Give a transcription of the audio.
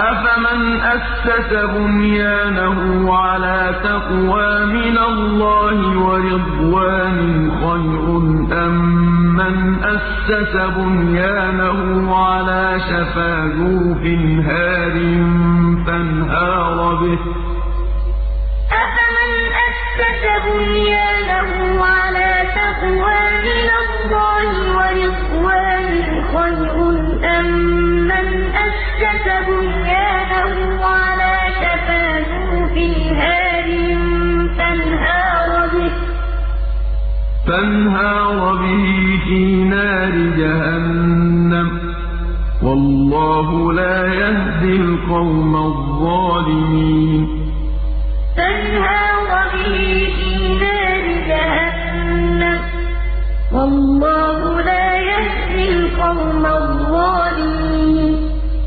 أَفَمَنْ أَسَّسَ بُنْيَانَهُ عَلَىٰ تَقْوَىٰ مِنَ اللَّهِ وَرِضْوَانٍ خَيْرٌ أَم مَّنْ أَسَّسَ بُنْيَانَهُ عَلَىٰ شَفَا جُرُفٍ هَارٍ فَانْهَارَ بِهِ ۗ أَفَمَنْ أَسَّسَ بُنْيَانَهُ عَلَىٰ تَقْوَىٰ مِنَ اللَّهِ وَرِضْوَانٍ خَيْرٌ أَم مَّنْ أَسَّسَ بُنْيَانَهُ فَانْهَارَ بِهِ فِي نَارِ جَهَنَّمَ ۗ. وَاللَّهُ لَا يَهْدِي الْقَوْمَ الظَّالِمِينَ. فَانْهَارَ بِهِ فِي نَارِ جَهَنَّمَ ۗ. وَاللَّهُ